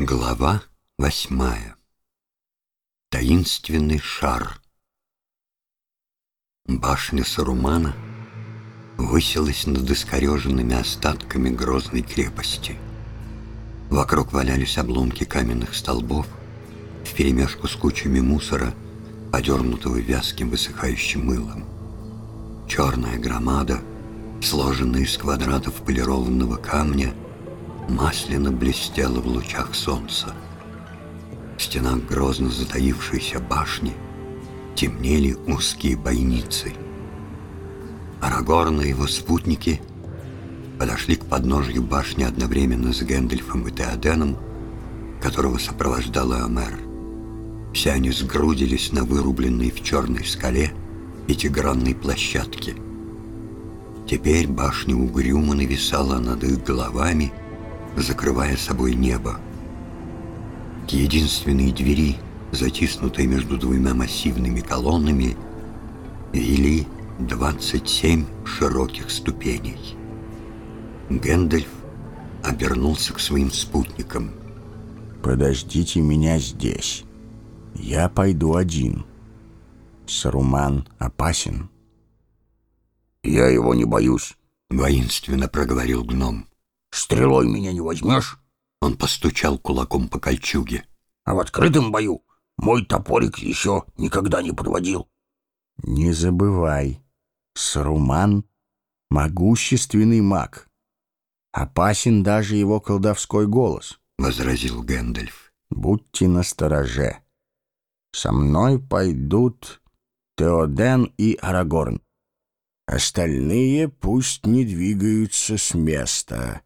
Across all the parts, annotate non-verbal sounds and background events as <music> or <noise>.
Глава восьмая. Таинственный шар. Башня Сарумана высилась над искореженными остатками грозной крепости. Вокруг валялись обломки каменных столбов, вперемешку с кучами мусора, подернутого вязким высыхающим мылом. Черная громада, сложенная из квадратов полированного камня — масляно блестела в лучах солнца. В стенах грозно затаившейся башни темнели узкие бойницы. Арагорн и его спутники подошли к подножью башни одновременно с Гэндальфом и Теоденом, которого сопровождала Амер. Все они сгрудились на вырубленной в черной скале пятигранной площадке. Теперь башня угрюмо нависала над их головами, закрывая собой небо. К единственной двери, затиснутой между двумя массивными колоннами, вели 27 широких ступеней. Гэндальф обернулся к своим спутникам. «Подождите меня здесь. Я пойду один. Саруман опасен». «Я его не боюсь», — воинственно проговорил гном. Стрелой меня не возьмешь?» Он постучал кулаком по кольчуге. «А в открытом бою мой топорик еще никогда не подводил». «Не забывай, Саруман — могущественный маг. Опасен даже его колдовской голос», — возразил Гэндальф. «Будьте настороже. Со мной пойдут Теоден и Арагорн. Остальные пусть не двигаются с места».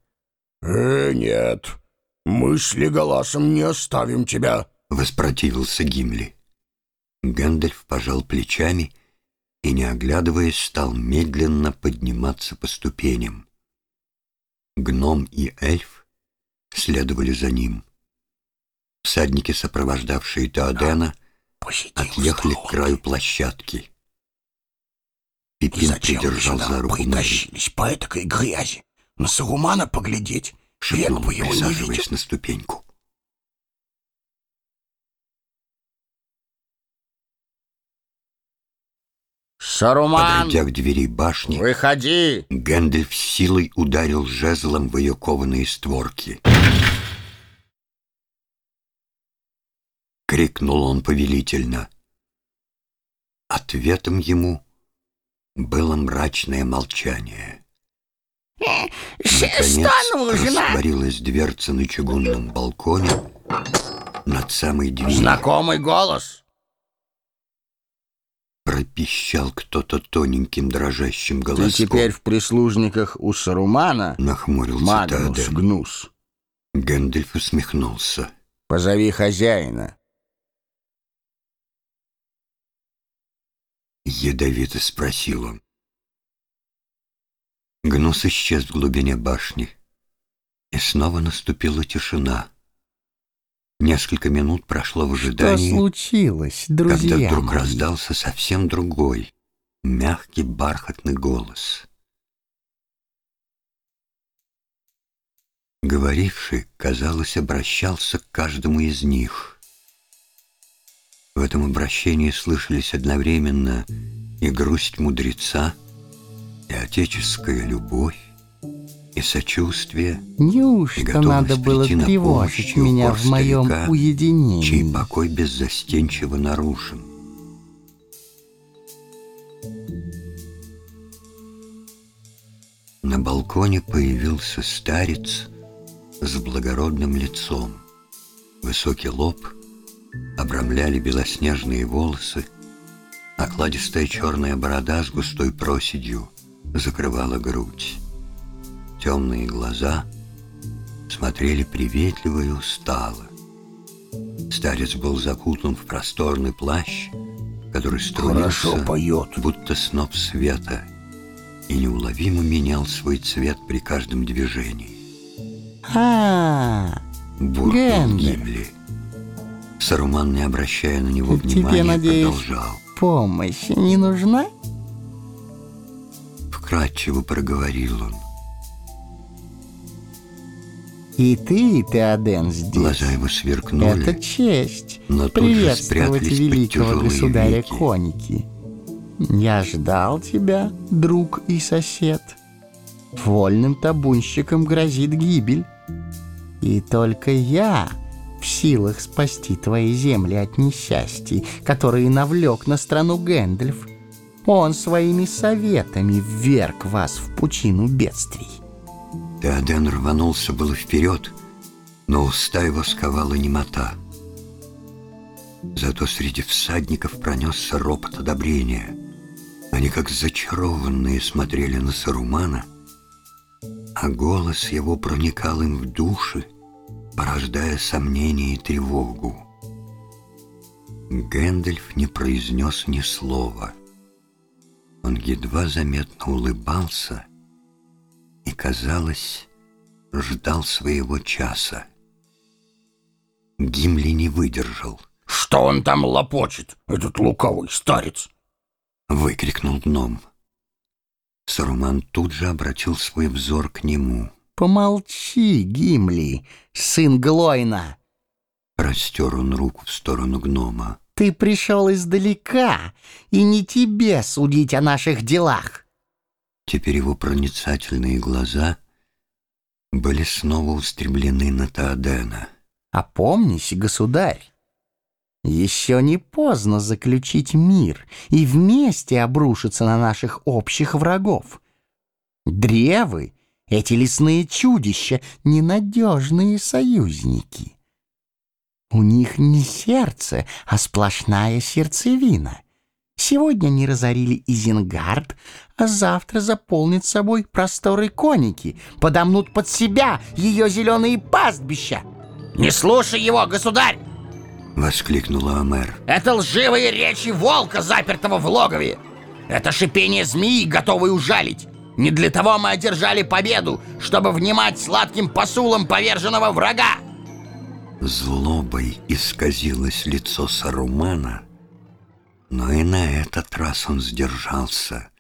«Э, нет, мы с Леголасом не оставим тебя», — воспротивился Гимли. Гэндальф пожал плечами и, не оглядываясь, стал медленно подниматься по ступеням. Гном и эльф следовали за ним. Всадники, сопровождавшие Теодена, отъехали к краю площадки. Пипин придержал за руку притащились по этакой грязи? На Сарумана поглядеть? Век бы его не видел. на ступеньку. «Саруман!» Подойдя к двери башни, «Выходи!» Гэндальф силой ударил жезлом в ее кованые створки. Крикнул он повелительно. Ответом ему было мрачное молчание. Наконец растворилась дверца на чугунном балконе над самой дверью. Знакомый голос. Пропищал кто-то тоненьким дрожащим голосом. Ты теперь в прислужниках у Сарумана? Нахмурился Магнус Теоден. Гнус. Гэндальф усмехнулся. Позови хозяина. Ядовито спросил он. Гнус исчез в глубине башни, и снова наступила тишина. Несколько минут прошло в ожидании, Что случилось, друзья когда вдруг мои? раздался совсем другой, мягкий бархатный голос. Говоривший, казалось, обращался к каждому из них. В этом обращении слышались одновременно и грусть мудреца, и отеческая любовь, и сочувствие, и Неужто готовность надо было на тревожить и меня в моем старика, уединении? чей покой беззастенчиво нарушен. На балконе появился старец с благородным лицом. Высокий лоб обрамляли белоснежные волосы, окладистая черная борода с густой проседью закрывала грудь. Темные глаза смотрели приветливо и устало. Старец был закутан в просторный плащ, который струился, поет. будто сноп света, и неуловимо менял свой цвет при каждом движении. А, Буркнул. Гимли. Саруман, не обращая на него Тебе, внимания, надеюсь, продолжал. помощь не нужна? Вкратчиво проговорил он. И ты, Теоден, здесь. Глаза его сверкнули. Это честь. Но Приветствовать великого государя веки. Коники. Я ждал тебя, друг и сосед. Вольным табунщикам грозит гибель. И только я в силах спасти твои земли от несчастий, которые навлек на страну Гэндальф. Он своими советами вверг вас в пучину бедствий. Теоден рванулся было вперед, но уста его сковала немота. Зато среди всадников пронесся ропот одобрения. Они, как зачарованные, смотрели на Сарумана, а голос его проникал им в души, порождая сомнение и тревогу. Гэндальф не произнес ни слова. Он едва заметно улыбался и, казалось, ждал своего часа. Гимли не выдержал, Что он там лопочет, этот лукавый старец? выкрикнул гном. Саруман тут же обратил свой взор к нему. Помолчи, Гимли, сын Глойна. Простер он руку в сторону гнома. Ты пришел издалека, и не тебе судить о наших делах. Теперь его проницательные глаза были снова устремлены на Таодена. Опомнись, государь. Еще не поздно заключить мир и вместе обрушиться на наших общих врагов. Древы, эти лесные чудища, ненадежные союзники. У них не сердце, а сплошная сердцевина. Сегодня они разорили Изенгард, а завтра заполнят собой просторы коники, подомнут под себя ее зеленые пастбища. Не слушай его, государь! Воскликнула Амер. Это лживые речи волка, запертого в логове. Это шипение змеи, готовой ужалить. Не для того мы одержали победу, чтобы внимать сладким посулам поверженного врага. Злобой исказилось лицо Сарумана, но и на этот раз он сдержался,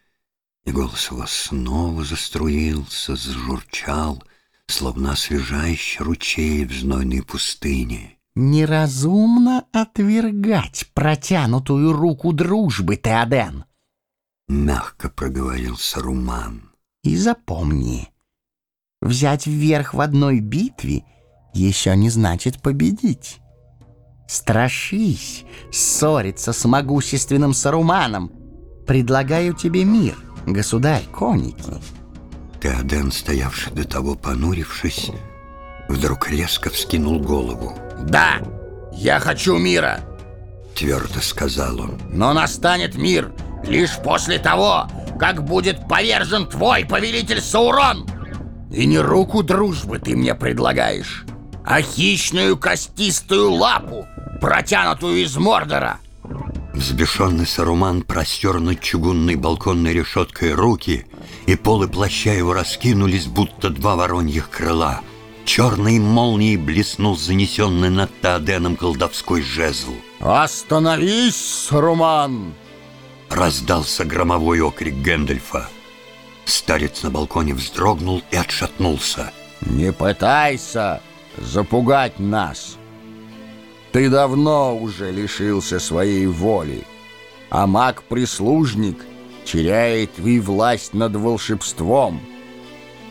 и голос его снова заструился, зажурчал, словно освежающий ручей в знойной пустыне. Неразумно отвергать протянутую руку дружбы, Теоден. Мягко проговорил Саруман. И запомни, взять вверх в одной битве еще не значит победить. Страшись ссориться с могущественным Саруманом. Предлагаю тебе мир, государь Коники. Теоден, стоявший до того понурившись, вдруг резко вскинул голову. Да, я хочу мира, Твердо сказал он. но настанет мир лишь после того, как будет повержен твой повелитель Саурон. И не руку дружбы ты мне предлагаешь, а хищную костистую лапу, протянутую из Мордора. Взбешенный Саруман простер над чугунной балконной решеткой руки, и полы плаща его раскинулись, будто два вороньих крыла. Черной молнией блеснул занесенный над Таоденом колдовской жезл. Остановись, Саруман! Раздался громовой окрик Гэндальфа. Старец на балконе вздрогнул и отшатнулся. Не пытайся запугать нас. Ты давно уже лишился своей воли, а маг-прислужник теряет и власть над волшебством.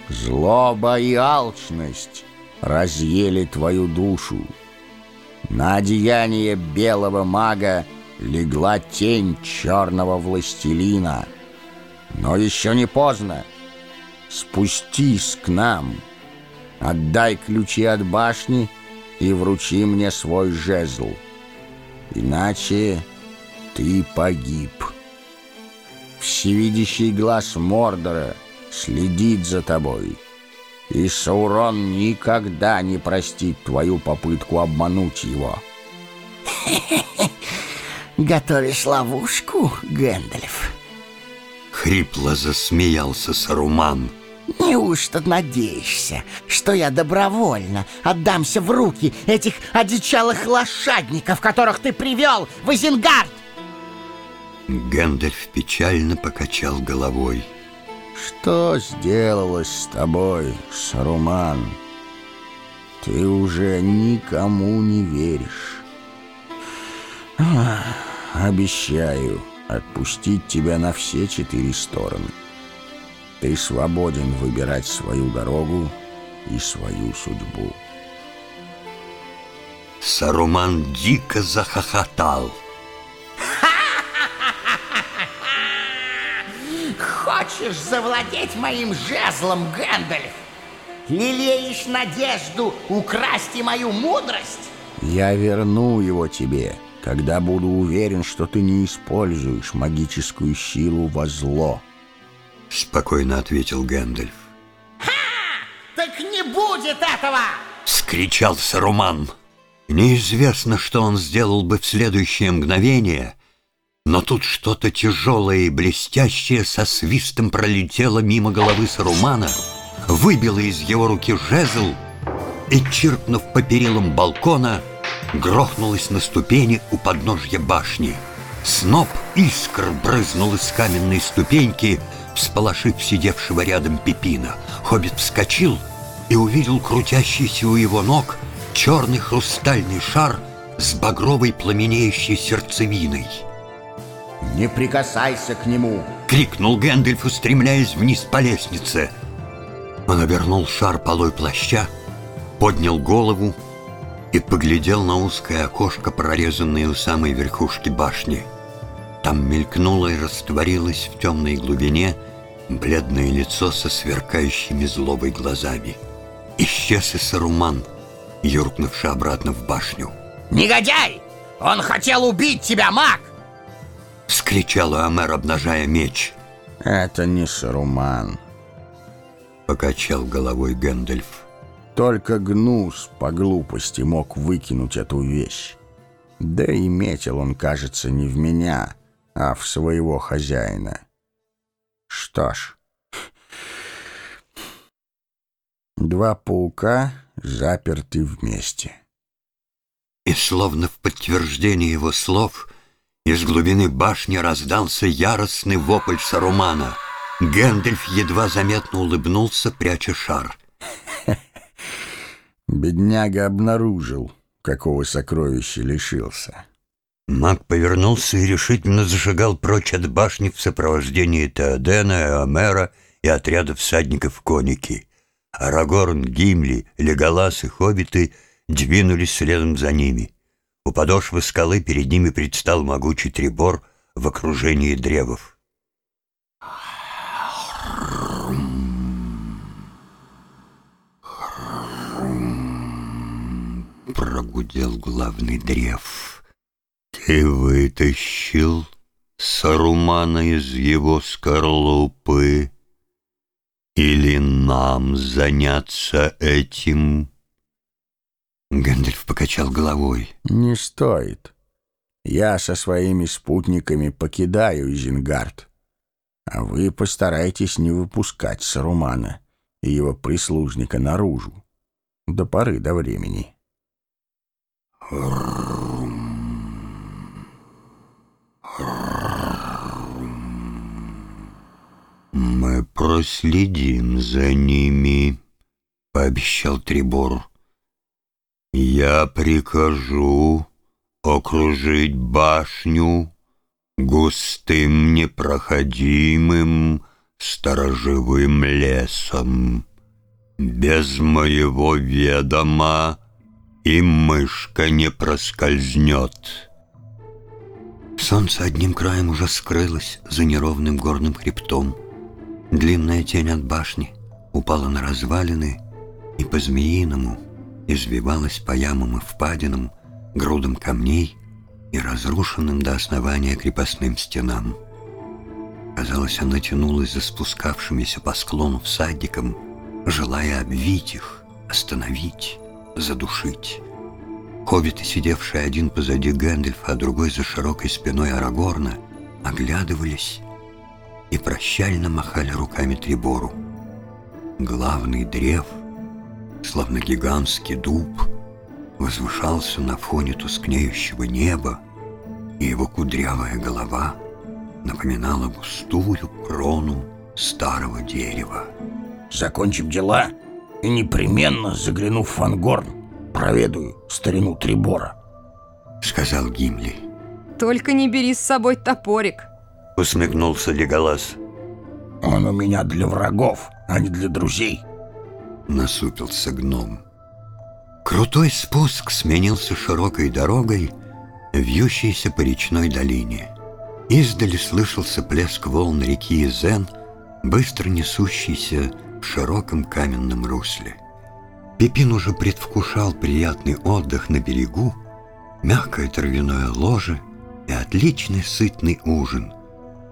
Злоба и алчность разъели твою душу. На одеяние белого мага легла тень черного властелина. Но еще не поздно. Спустись к нам. Отдай ключи от башни и вручи мне свой жезл. Иначе ты погиб. Всевидящий глаз Мордора следит за тобой. И Саурон никогда не простит твою попытку обмануть его. <laughs> Готовишь ловушку, Гэндальф? Хрипло засмеялся Саруман. Неужто надеешься, что я добровольно отдамся в руки этих одичалых лошадников, которых ты привел в Изенгард? Гэндальф печально покачал головой. Что сделалось с тобой, Саруман? Ты уже никому не веришь. Ах, Обещаю отпустить тебя на все четыре стороны. Ты свободен выбирать свою дорогу и свою судьбу. Саруман дико захохотал. <laughs> Хочешь завладеть моим жезлом, Гэндальф? Лелеешь надежду украсть и мою мудрость? Я верну его тебе, когда буду уверен, что ты не используешь магическую силу во зло. Спокойно ответил Гэндальф. Так не будет этого! Скричал Саруман. Неизвестно, что он сделал бы в следующее мгновение, но тут что-то тяжелое и блестящее со свистом пролетело мимо головы Сарумана, выбило из его руки жезл и, чиркнув по перилам балкона, грохнулось на ступени у подножья башни. Сноп искр брызнул из каменной ступеньки, всполошив сидевшего рядом Пепина. Хоббит вскочил и увидел крутящийся у его ног черный хрустальный шар с багровой пламенеющей сердцевиной. Не прикасайся к нему. Крикнул Гэндальф, устремляясь вниз по лестнице. Он обернул шар полой плаща, поднял голову и поглядел на узкое окошко, прорезанное у самой верхушки башни. Там мелькнуло и растворилось в темной глубине бледное лицо со сверкающими злобой глазами. Исчез и Саруман, юркнувший обратно в башню. Негодяй! Он хотел убить тебя, маг! Вскричал Амер, обнажая меч. Это не Саруман. Покачал головой Гэндальф. Только Гнус по глупости мог выкинуть эту вещь. Да и метил он, кажется, не в меня, а в своего хозяина. Что ж, два паука заперты вместе. И словно в подтверждение его слов из глубины башни раздался яростный вопль Сарумана. Гэндальф едва заметно улыбнулся, пряча шар. Бедняга обнаружил, какого сокровища лишился. Маг повернулся и решительно зашагал прочь от башни в сопровождении Теодена, Амера и отряда всадников коники. Арагорн, Гимли, Леголас и хоббиты двинулись следом за ними. У подошвы скалы перед ними предстал могучий трибор в окружении древов. Прогудел главный древ. Ты вытащил Сарумана из его скорлупы? Или нам заняться этим? Гэндальф покачал головой. Не стоит. Я со своими спутниками покидаю Изенгард. А вы постарайтесь не выпускать Сарумана и его прислужника наружу до поры до времени. «Мы проследим за ними», — пообещал Трибор. «Я прикажу окружить башню густым непроходимым сторожевым лесом. Без моего ведома и мышка не проскользнет». Солнце одним краем уже скрылось за неровным горным хребтом. Длинная тень от башни упала на развалины и по-змеиному извивалась по ямам и впадинам, грудам камней и разрушенным до основания крепостным стенам. Казалось, она тянулась за спускавшимися по склону всадником, желая обвить их, остановить, задушить. Хоббиты, сидевшие один позади Гэндальфа, а другой за широкой спиной Арагорна, оглядывались и прощально махали руками Трибору. Главный древ, словно гигантский дуб, возвышался на фоне тускнеющего неба, и его кудрявая голова напоминала густую крону старого дерева. Закончим дела и непременно, заглянув в Фангорн, проведаю старину Трибора. Сказал Гимли. Только не бери с собой топорик. Усмехнулся Леголас. Он у меня для врагов, а не для друзей. Насупился гном. Крутой спуск сменился широкой дорогой, вьющейся по речной долине. Издали слышался плеск волн реки Изен, быстро несущийся в широком каменном русле. Пипин уже предвкушал приятный отдых на берегу, мягкое травяное ложе и отличный сытный ужин.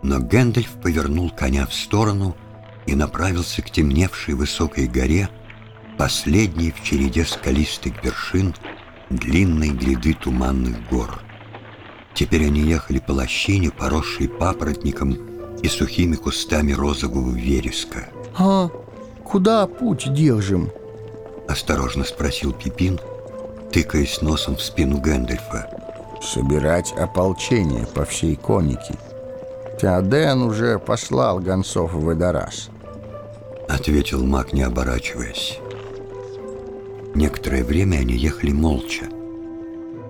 Но Гэндальф повернул коня в сторону и направился к темневшей высокой горе, последней в череде скалистых вершин длинной гряды туманных гор. Теперь они ехали по лощине, поросшей папоротником и сухими кустами розового вереска. «А куда путь держим?» — осторожно спросил Пипин, тыкаясь носом в спину Гэндальфа. Собирать ополчение по всей конике. Теоден уже послал гонцов в Эдорас. Ответил маг, не оборачиваясь. Некоторое время они ехали молча.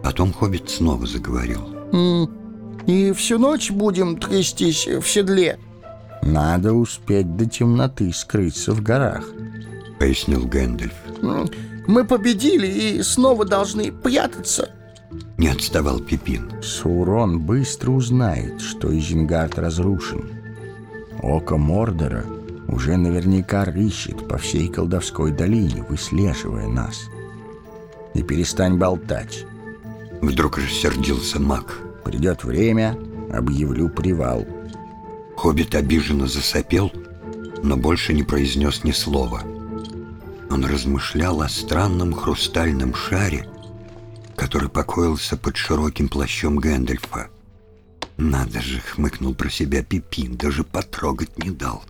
Потом Хоббит снова заговорил. «И всю ночь будем трястись в седле?» Надо успеть до темноты скрыться в горах. Пояснил Гэндальф. М, «Мы победили и снова должны прятаться». Не отставал Пипин. Саурон быстро узнает, что Изенгард разрушен. Око Мордора уже наверняка рыщет по всей колдовской долине, выслеживая нас. И перестань болтать. Вдруг рассердился маг. Придет время, объявлю привал. Хоббит обиженно засопел, но больше не произнес ни слова. Он размышлял о странном хрустальном шаре, который покоился под широким плащом Гэндальфа. «Надо же!» — хмыкнул про себя Пипин, даже потрогать не дал.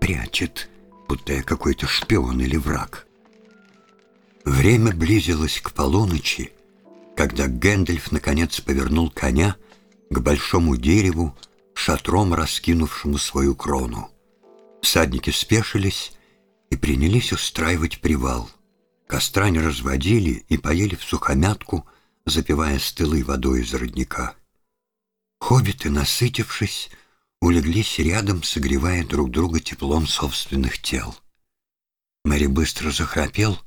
«Прячет, будто я какой-то шпион или враг». Время близилось к полуночи, когда Гэндальф наконец повернул коня к большому дереву, шатром раскинувшему свою крону. Всадники спешились и принялись устраивать привал. Костра не разводили и поели в сухомятку, запивая стылой водой из родника. Хоббиты, насытившись, улеглись рядом, согревая друг друга теплом собственных тел. Мэри быстро захрапел,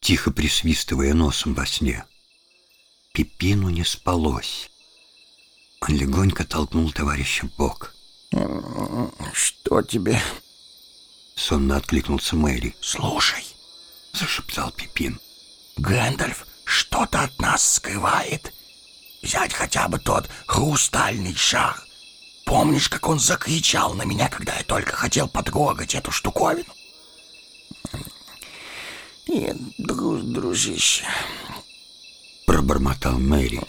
тихо присвистывая носом во сне. Пипину не спалось. Он легонько толкнул товарища в бок. Что тебе? Сонно откликнулся Мэри. Слушай, Зашептал Пипин. Гэндальф что-то от нас скрывает. Взять хотя бы тот хрустальный шар. Помнишь, как он закричал на меня, когда я только хотел потрогать эту штуковину? Нет, друз, дружище, Пробормотал Мэри.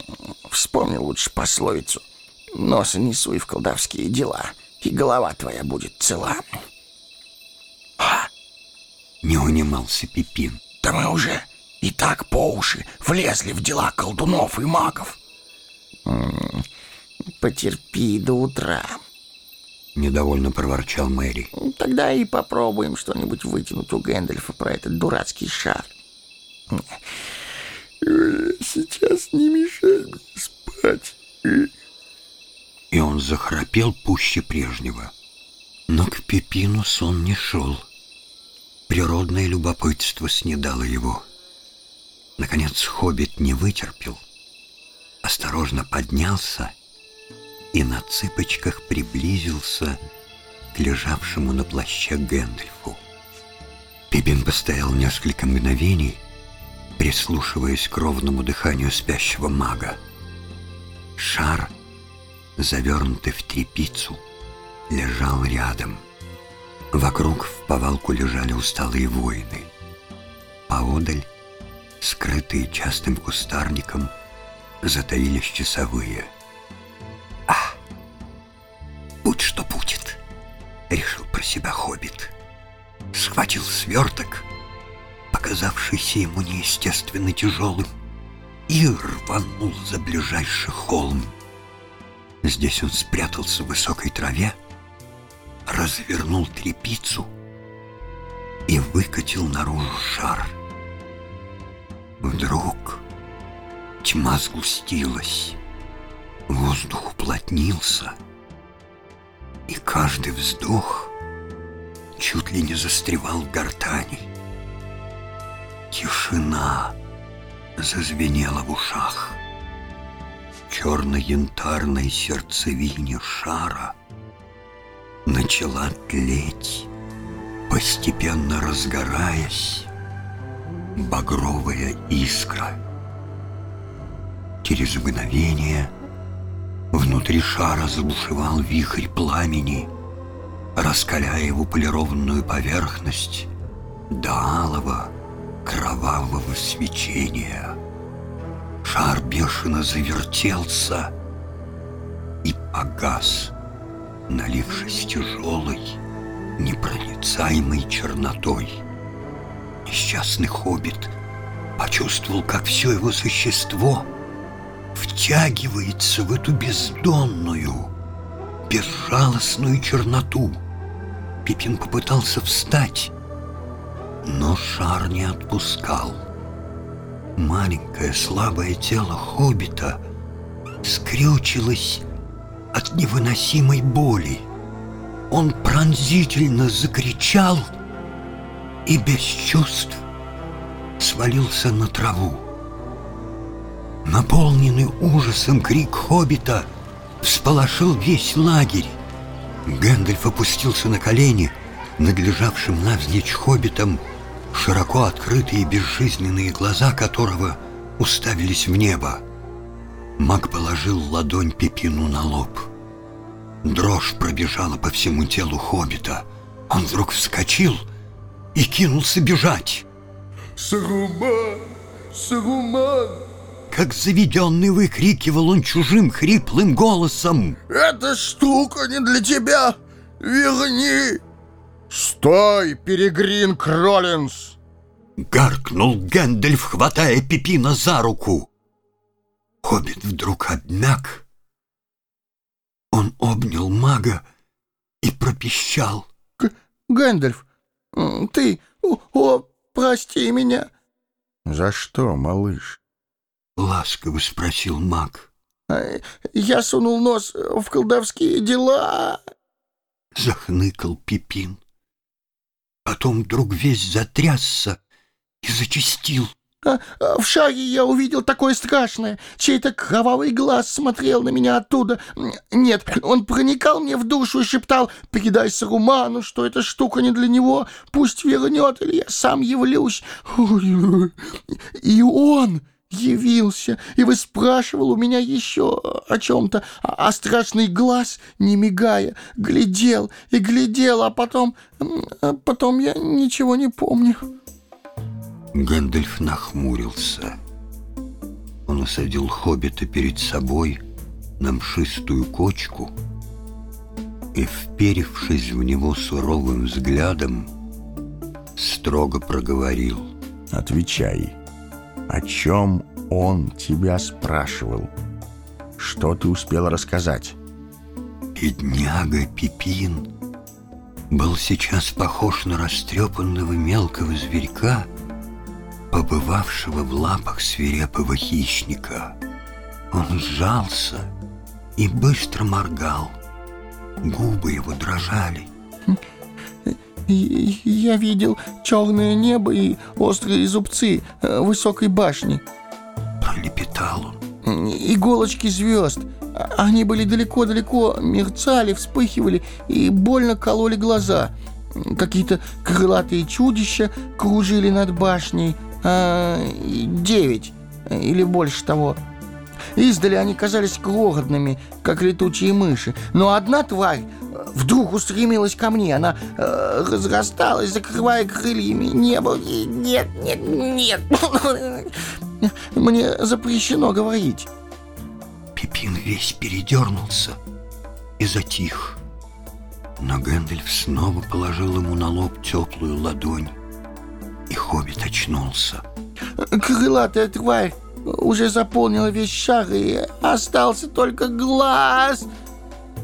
вспомни лучше пословицу. Носа не суй в колдовские дела, и голова твоя будет цела. Не унимался Пипин. Да мы уже и так по уши влезли в дела колдунов и магов. Потерпи до утра. Недовольно проворчал Мэри. Тогда и попробуем что-нибудь вытянуть у Гэндальфа про этот дурацкий шар. Сейчас не мешай мне спать. И он захрапел пуще прежнего. Но к Пипину сон не шел. Природное любопытство снедало его. Наконец хоббит не вытерпел. Осторожно поднялся и на цыпочках приблизился к лежавшему на плаще Гэндальфу. Пипин постоял несколько мгновений, прислушиваясь к ровному дыханию спящего мага. Шар, завернутый в тряпицу, лежал рядом. Вокруг в повалку лежали усталые воины. Поодаль, скрытые частым кустарником, затаились часовые. «А, будь что будет!» — решил про себя хоббит. Схватил сверток, показавшийся ему неестественно тяжелым, и рванул за ближайший холм. Здесь он спрятался в высокой траве, развернул трепицу и выкатил наружу шар. Вдруг тьма сгустилась, воздух уплотнился, и каждый вздох чуть ли не застревал в гортани. Тишина зазвенела в ушах. Черно-янтарной сердцевине шара начала тлеть, постепенно разгораясь, багровая искра. Через мгновение внутри шара забушевал вихрь пламени, раскаляя его полированную поверхность до алого кровавого свечения. Шар бешено завертелся и погас, налившись тяжелой, непроницаемой чернотой. Несчастный хоббит почувствовал, как все его существо втягивается в эту бездонную, безжалостную черноту. Пипин попытался встать, но шар не отпускал. Маленькое слабое тело хоббита скрючилось от невыносимой боли. Он пронзительно закричал и без чувств свалился на траву. Наполненный ужасом крик хоббита всполошил весь лагерь. Гэндальф опустился на колени над лежавшим навзничь хоббитом, широко открытые безжизненные глаза которого уставились в небо. Маг положил ладонь Пепину на лоб. Дрожь пробежала по всему телу хоббита. Он вдруг вскочил и кинулся бежать. Саруман! Саруман! Как заведенный выкрикивал он чужим хриплым голосом. Эта штука не для тебя! Верни! Стой, Перегрин Крол! Гаркнул Гэндальф, хватая Пиппина за руку. Хоббит вдруг обмяк. Он обнял мага и пропищал. Гэндальф, ты... О, о, прости меня. За что, малыш? Ласково спросил маг. А, я сунул нос в колдовские дела. Захныкал Пипин. Потом вдруг весь затрясся и зачастил. А, а в шаре я увидел такое страшное. Чей-то кровавый глаз смотрел на меня оттуда. Нет, он проникал мне в душу и шептал «Передай Саруману, что эта штука не для него, пусть вернет, или я сам явлюсь». И он явился и выспрашивал у меня еще о чем-то, а, а страшный глаз, не мигая, глядел и глядел, а потом... Потом я ничего не помню». Гэндальф нахмурился. Он усадил хоббита перед собой на мшистую кочку и, вперевшись в него суровым взглядом, строго проговорил. «Отвечай, о чем он тебя спрашивал? Что ты успел рассказать?» Бедняга Пипин был сейчас похож на растрепанного мелкого зверька, побывавшего в лапах свирепого хищника. Он сжался и быстро моргал. Губы его дрожали. «Я видел черное небо и острые зубцы э, высокой башни», — пролепетал он. «Иголочки звезд. Они были далеко-далеко, мерцали, вспыхивали и больно кололи глаза. Какие-то крылатые чудища кружили над башней, девять или больше того. Издали они казались крохотными, как летучие мыши, но одна тварь вдруг устремилась ко мне. Она э, разрасталась, закрывая крыльями небо. Нет, нет, нет. <coughs> Мне запрещено говорить. Пипин весь передернулся и затих. Но Гэндальф снова положил ему на лоб теплую ладонь и хоббит очнулся. Крылатая тварь уже заполнила весь шар, и остался только глаз.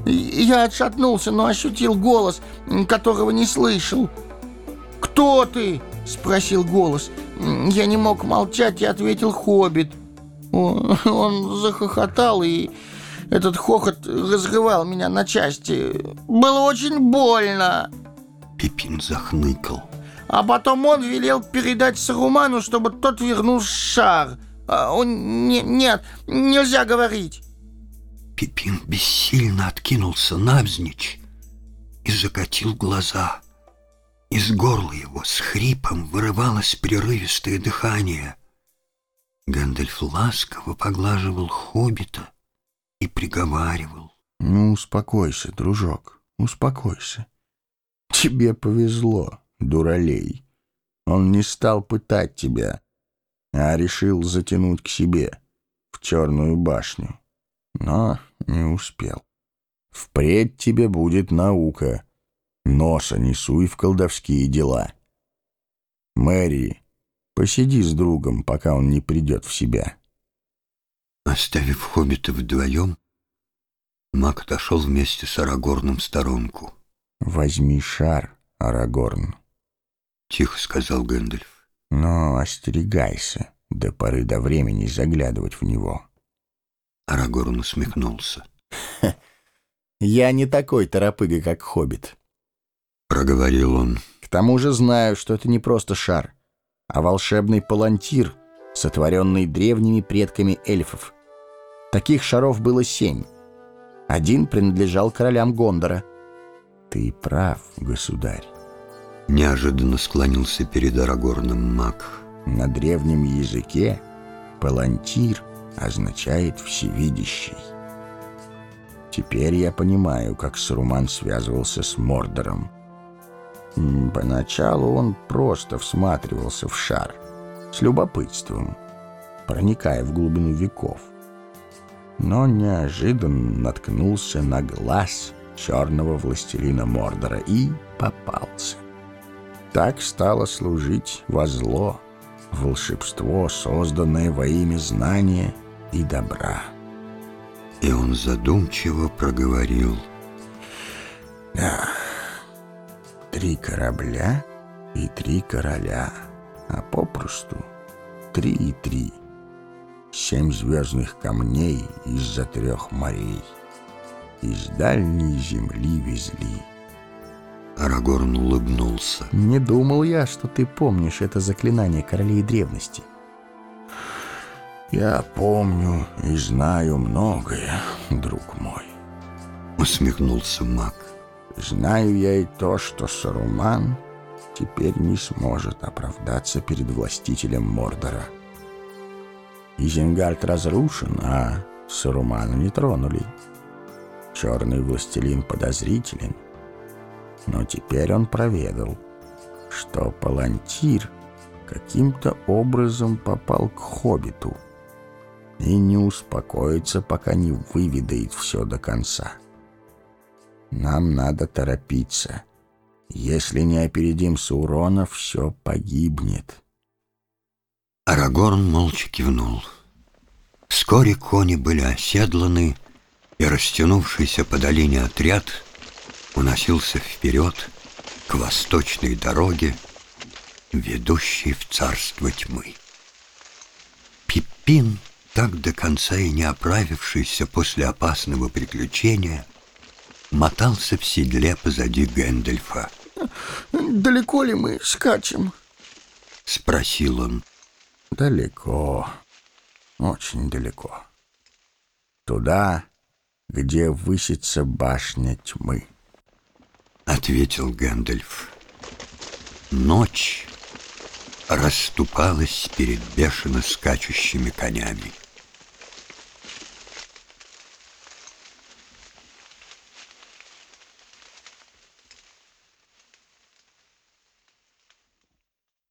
Я отшатнулся, но ощутил голос, которого не слышал. «Кто ты?» — спросил голос. Я не мог молчать и ответил «Хоббит». Он, он захохотал, и этот хохот разрывал меня на части. Было очень больно. Пипин захныкал. А потом он велел передать Саруману, чтобы тот вернул шар. А он... Не, нет, нельзя говорить. Пипин бессильно откинулся навзничь и закатил глаза. Из горла его с хрипом вырывалось прерывистое дыхание. Гэндальф ласково поглаживал хоббита и приговаривал. «Ну, успокойся, дружок, успокойся. Тебе повезло, дуралей. Он не стал пытать тебя, а решил затянуть к себе, в черную башню. Но не успел. Впредь тебе будет наука. Носа не суй в колдовские дела. Мэри, посиди с другом, пока он не придет в себя. Оставив хоббита вдвоем, маг отошел вместе с Арагорном в сторонку. «Возьми шар, Арагорн», — тихо сказал Гэндальф. «но остерегайся до поры до времени заглядывать в него». Арагорн усмехнулся. Я не такой торопыга, как хоббит. Проговорил он. К тому же знаю, что это не просто шар, а волшебный палантир, сотворенный древними предками эльфов. Таких шаров было семь. Один принадлежал королям Гондора. Ты прав, государь. Неожиданно склонился перед Арагорном маг. На древнем языке палантир означает «всевидящий». Теперь я понимаю, как Саруман связывался с Мордором. Поначалу он просто всматривался в шар, с любопытством, проникая в глубину веков. Но неожиданно наткнулся на глаз черного властелина Мордора и попался. Так стало служить во зло, волшебство, созданное во имя знания и добра. И он задумчиво проговорил. Да, три корабля и три короля, а попросту три и три. Семь звездных камней из-за трех морей. Из дальней земли везли. Арагорн улыбнулся. Не думал я, что ты помнишь это заклинание королей древности. Я помню и знаю многое, друг мой. Усмехнулся маг. Знаю я и то, что Саруман теперь не сможет оправдаться перед властителем Мордора. Изенгард разрушен, а Сарумана не тронули. Черный властелин подозрителен, но теперь он проведал, что Палантир каким-то образом попал к Хоббиту и не успокоится, пока не выведает все до конца. Нам надо торопиться. Если не опередим Саурона, все погибнет. Арагорн молча кивнул. Вскоре кони были оседланы, и растянувшийся по долине отряд уносился вперед к восточной дороге, ведущей в царство тьмы. Пиппин так до конца и не оправившийся после опасного приключения, мотался в седле позади Гэндальфа. «Далеко ли мы скачем?» — спросил он. «Далеко, очень далеко. Туда, где высится башня тьмы», — ответил Гэндальф. Ночь расступалась перед бешено скачущими конями.